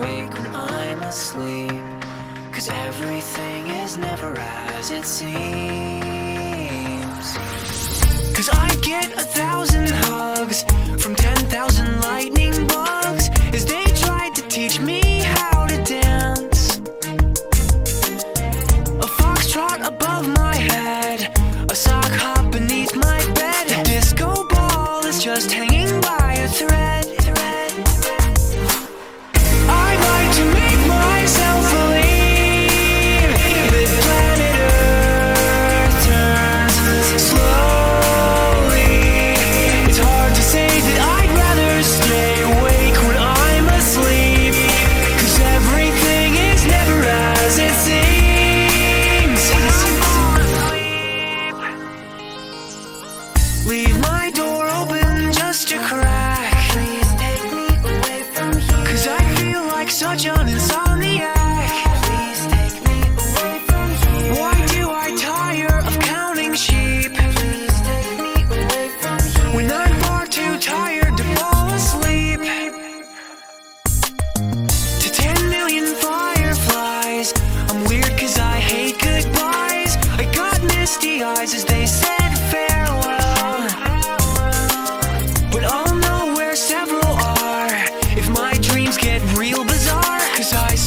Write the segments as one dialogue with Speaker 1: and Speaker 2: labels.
Speaker 1: awake when I'm asleep. Cause everything is never as it seems. Cause I get a thousand.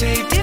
Speaker 1: safety